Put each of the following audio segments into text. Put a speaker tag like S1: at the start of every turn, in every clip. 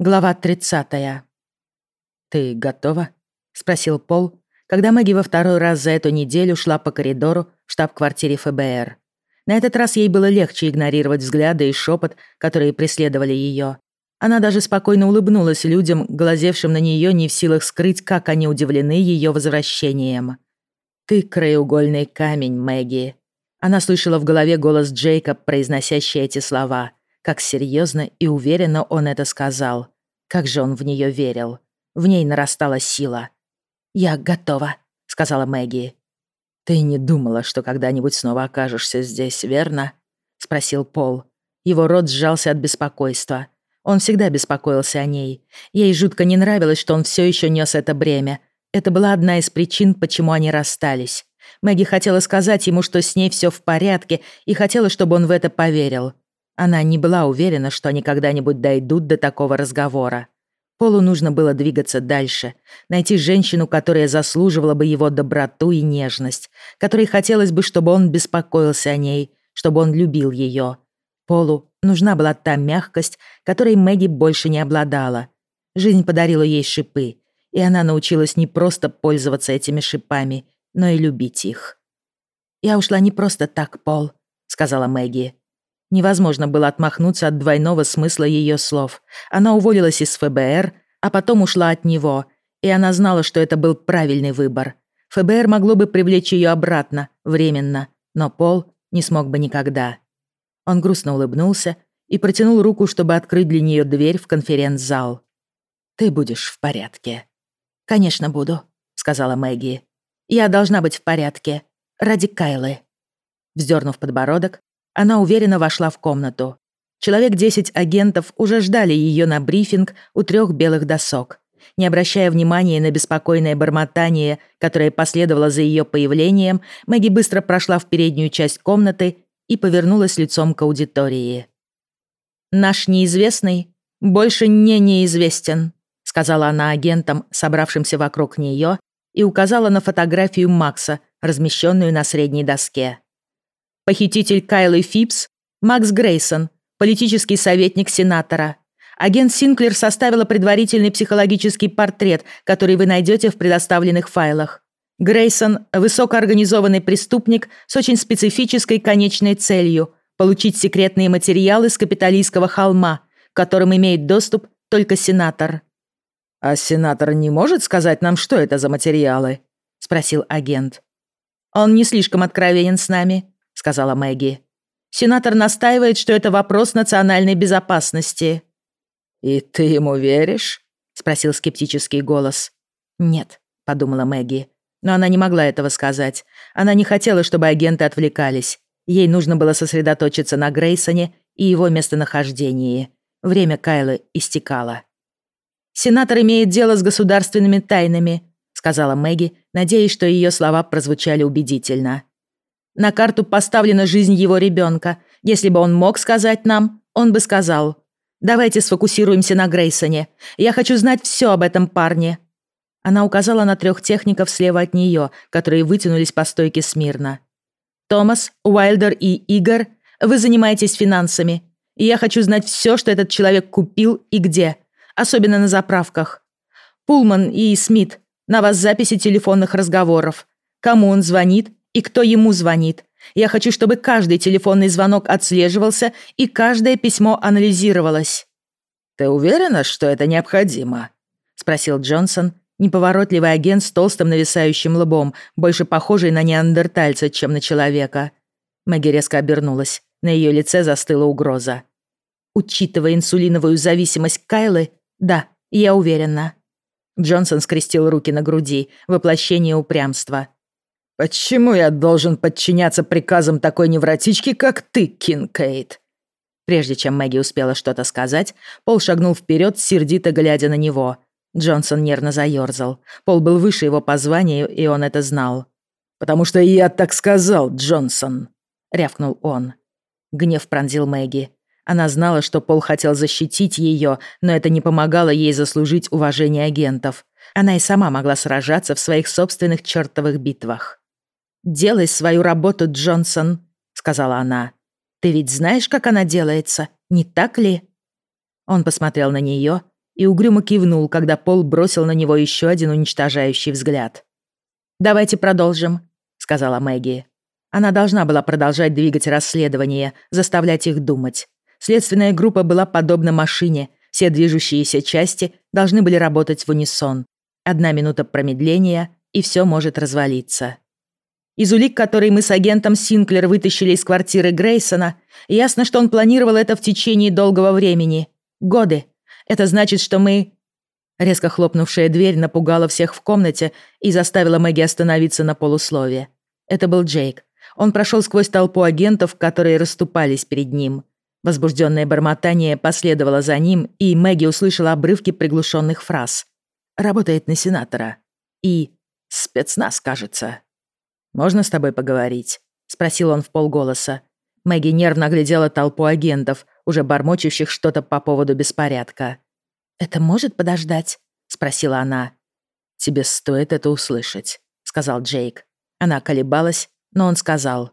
S1: Глава 30. «Ты готова?» — спросил Пол, когда Мэгги во второй раз за эту неделю шла по коридору в штаб-квартире ФБР. На этот раз ей было легче игнорировать взгляды и шепот, которые преследовали ее. Она даже спокойно улыбнулась людям, глазевшим на нее не в силах скрыть, как они удивлены ее возвращением. «Ты краеугольный камень, Мэгги». Она слышала в голове голос Джейкоб, произносящий эти слова — как серьезно и уверенно он это сказал. Как же он в нее верил. В ней нарастала сила. «Я готова», — сказала Мэгги. «Ты не думала, что когда-нибудь снова окажешься здесь, верно?» — спросил Пол. Его рот сжался от беспокойства. Он всегда беспокоился о ней. Ей жутко не нравилось, что он все еще нес это бремя. Это была одна из причин, почему они расстались. Мэгги хотела сказать ему, что с ней все в порядке, и хотела, чтобы он в это поверил. Она не была уверена, что они когда-нибудь дойдут до такого разговора. Полу нужно было двигаться дальше, найти женщину, которая заслуживала бы его доброту и нежность, которой хотелось бы, чтобы он беспокоился о ней, чтобы он любил ее. Полу нужна была та мягкость, которой Мэгги больше не обладала. Жизнь подарила ей шипы, и она научилась не просто пользоваться этими шипами, но и любить их. «Я ушла не просто так, Пол», — сказала Мэгги. Невозможно было отмахнуться от двойного смысла ее слов. Она уволилась из ФБР, а потом ушла от него, и она знала, что это был правильный выбор. ФБР могло бы привлечь ее обратно, временно, но Пол не смог бы никогда. Он грустно улыбнулся и протянул руку, чтобы открыть для нее дверь в конференц-зал. «Ты будешь в порядке». «Конечно буду», — сказала Мэгги. «Я должна быть в порядке. Ради Кайлы». Вздернув подбородок, она уверенно вошла в комнату. Человек 10 агентов уже ждали ее на брифинг у трех белых досок. Не обращая внимания на беспокойное бормотание, которое последовало за ее появлением, Мэгги быстро прошла в переднюю часть комнаты и повернулась лицом к аудитории. «Наш неизвестный больше не неизвестен», сказала она агентам, собравшимся вокруг нее, и указала на фотографию Макса, размещенную на средней доске. Похититель Кайлы Фипс – Макс Грейсон, политический советник сенатора. Агент Синклер составила предварительный психологический портрет, который вы найдете в предоставленных файлах. Грейсон – высокоорганизованный преступник с очень специфической конечной целью – получить секретные материалы с капиталистского холма, к которым имеет доступ только сенатор.
S2: «А сенатор не может сказать нам, что это за материалы?» – спросил агент.
S1: «Он не слишком откровенен с нами сказала Мэгги. «Сенатор настаивает, что это вопрос национальной безопасности».
S2: «И ты ему веришь?» — спросил скептический голос.
S1: «Нет», — подумала Мэгги. Но она не могла этого сказать. Она не хотела, чтобы агенты отвлекались. Ей нужно было сосредоточиться на Грейсоне и его местонахождении. Время Кайлы истекало. «Сенатор имеет дело с государственными тайнами», — сказала Мэгги, надеясь, что ее слова прозвучали убедительно. На карту поставлена жизнь его ребенка. Если бы он мог сказать нам, он бы сказал. Давайте сфокусируемся на Грейсоне. Я хочу знать все об этом парне». Она указала на трех техников слева от нее, которые вытянулись по стойке смирно. «Томас, Уайлдер и Игорь, вы занимаетесь финансами. И я хочу знать все, что этот человек купил и где. Особенно на заправках. Пулман и Смит, на вас записи телефонных разговоров. Кому он звонит и кто ему звонит. Я хочу, чтобы каждый телефонный звонок отслеживался и каждое письмо анализировалось».
S2: «Ты уверена, что это необходимо?» — спросил Джонсон, неповоротливый агент с толстым нависающим лбом, больше похожий на неандертальца, чем на человека. Мэгги резко обернулась. На ее лице застыла угроза. «Учитывая инсулиновую зависимость Кайлы, да, я уверена». Джонсон скрестил руки на груди, воплощение упрямства. «Почему я должен подчиняться приказам такой невротички, как ты, Кинкейд?»
S1: Прежде чем Мэгги успела что-то сказать, Пол шагнул вперед, сердито глядя на него. Джонсон нервно заёрзал. Пол был выше его по званию, и он это знал.
S2: «Потому что я так сказал, Джонсон», — рявкнул он.
S1: Гнев пронзил Мэгги. Она знала, что Пол хотел защитить ее, но это не помогало ей заслужить уважение агентов. Она и сама могла сражаться в своих собственных чертовых битвах. «Делай свою работу, Джонсон», — сказала она. «Ты ведь знаешь, как она делается, не так ли?» Он посмотрел на нее, и угрюмо кивнул, когда Пол бросил на него еще один уничтожающий взгляд. «Давайте продолжим», — сказала Мэгги. Она должна была продолжать двигать расследование, заставлять их думать. Следственная группа была подобна машине, все движущиеся части должны были работать в унисон. Одна минута промедления, и все может развалиться. Из улик, которые мы с агентом Синклер вытащили из квартиры Грейсона, ясно, что он планировал это в течение долгого времени. Годы. Это значит, что мы... Резко хлопнувшая дверь напугала всех в комнате и заставила Мэгги остановиться на полуслове. Это был Джейк. Он прошел сквозь толпу агентов, которые расступались перед ним. Возбужденное бормотание последовало за ним, и Мэгги услышала обрывки приглушенных фраз. «Работает на сенатора». И «Спецназ, кажется». «Можно с тобой поговорить?» — спросил он в полголоса. Мэгги нервно оглядела толпу агентов, уже бормочущих что-то по поводу беспорядка. «Это может подождать?» — спросила она. «Тебе стоит это услышать», — сказал Джейк. Она колебалась, но он сказал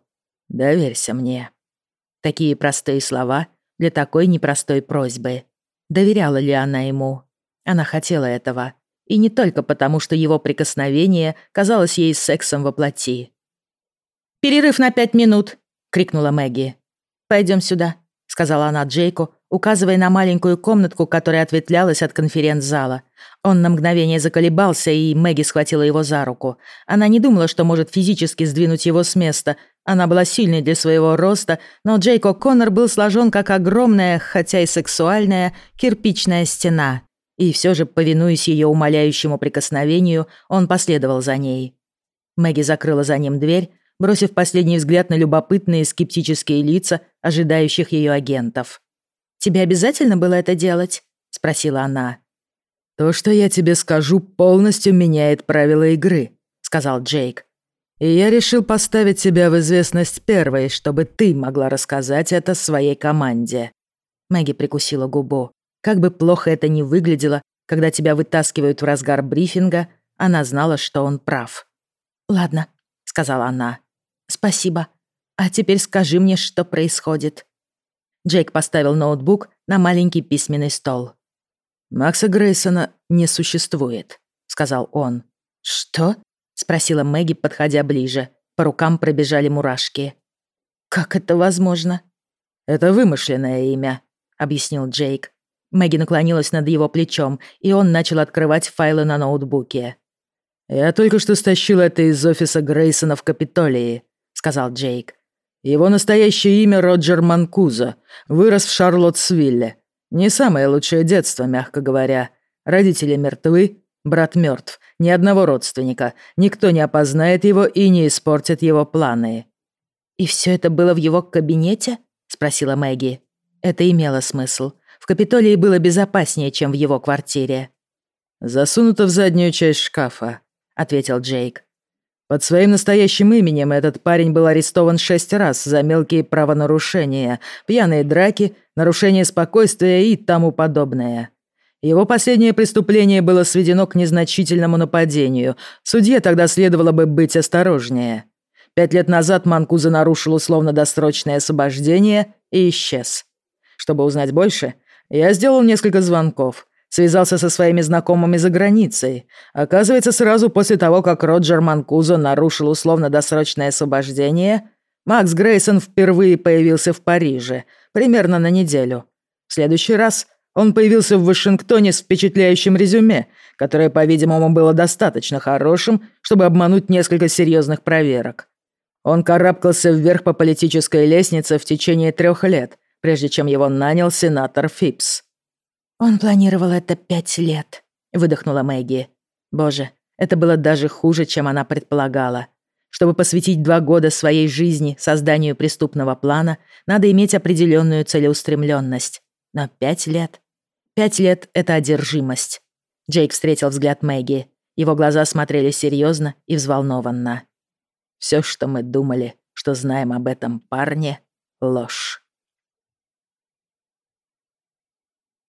S1: «Доверься мне». Такие простые слова для такой непростой просьбы. Доверяла ли она ему? Она хотела этого. И не только потому, что его прикосновение казалось ей сексом во плоти. «Перерыв на пять минут!» — крикнула Мэгги. «Пойдем сюда», — сказала она Джейку, указывая на маленькую комнатку, которая ответвлялась от конференц-зала. Он на мгновение заколебался, и Мэгги схватила его за руку. Она не думала, что может физически сдвинуть его с места. Она была сильной для своего роста, но Джейк О'Коннор был сложен как огромная, хотя и сексуальная, кирпичная стена. И все же, повинуясь ее умоляющему прикосновению, он последовал за ней. Мэгги закрыла за ним дверь, бросив последний взгляд на любопытные скептические лица ожидающих ее агентов. «Тебе обязательно было это делать?» — спросила она.
S2: «То, что я тебе скажу, полностью меняет правила игры», — сказал Джейк. «И я решил поставить тебя в известность первой, чтобы ты могла рассказать это своей команде».
S1: Мэгги прикусила губу. Как бы плохо это ни выглядело, когда тебя вытаскивают в разгар брифинга, она знала, что он прав. «Ладно», — сказала она. «Спасибо. А теперь скажи мне, что происходит». Джейк поставил ноутбук на маленький письменный стол.
S2: «Макса Грейсона не существует», — сказал он.
S1: «Что?» — спросила Мэгги, подходя ближе. По рукам пробежали мурашки. «Как это возможно?»
S2: «Это вымышленное имя», — объяснил Джейк.
S1: Мэгги наклонилась над его плечом, и он начал открывать файлы на ноутбуке.
S2: «Я только что стащил это из офиса Грейсона в Капитолии», — сказал Джейк. «Его настоящее имя Роджер Манкуза. Вырос в Шарлоттсвилле. Не самое лучшее детство, мягко говоря. Родители мертвы, брат мертв, ни одного родственника. Никто не опознает его и не испортит его планы».
S1: «И все это было в его кабинете?» — спросила Мэгги. Это имело смысл. В Капитолии было безопаснее, чем в его квартире.
S2: «Засунуто в заднюю часть шкафа», — ответил Джейк. «Под своим настоящим именем этот парень был арестован шесть раз за мелкие правонарушения, пьяные драки, нарушение спокойствия и тому подобное. Его последнее преступление было сведено к незначительному нападению. Судье тогда следовало бы быть осторожнее. Пять лет назад Манкуза нарушил условно-досрочное освобождение и исчез. Чтобы узнать больше, я сделал несколько звонков, связался со своими знакомыми за границей. Оказывается, сразу после того, как Роджер Манкузо нарушил условно-досрочное освобождение, Макс Грейсон впервые появился в Париже, примерно на неделю. В следующий раз он появился в Вашингтоне с впечатляющим резюме, которое, по-видимому, было достаточно хорошим, чтобы обмануть несколько серьезных проверок. Он карабкался вверх по политической лестнице в течение трех лет – прежде чем его нанял сенатор Фипс.
S1: «Он планировал это пять лет», — выдохнула Мэгги. «Боже, это было даже хуже, чем она предполагала. Чтобы посвятить два года своей жизни созданию преступного плана, надо иметь определенную целеустремленность. Но пять лет... Пять лет — это одержимость». Джейк встретил взгляд Мэгги. Его глаза смотрели серьезно и взволнованно. Все, что мы думали, что знаем об этом парне — ложь.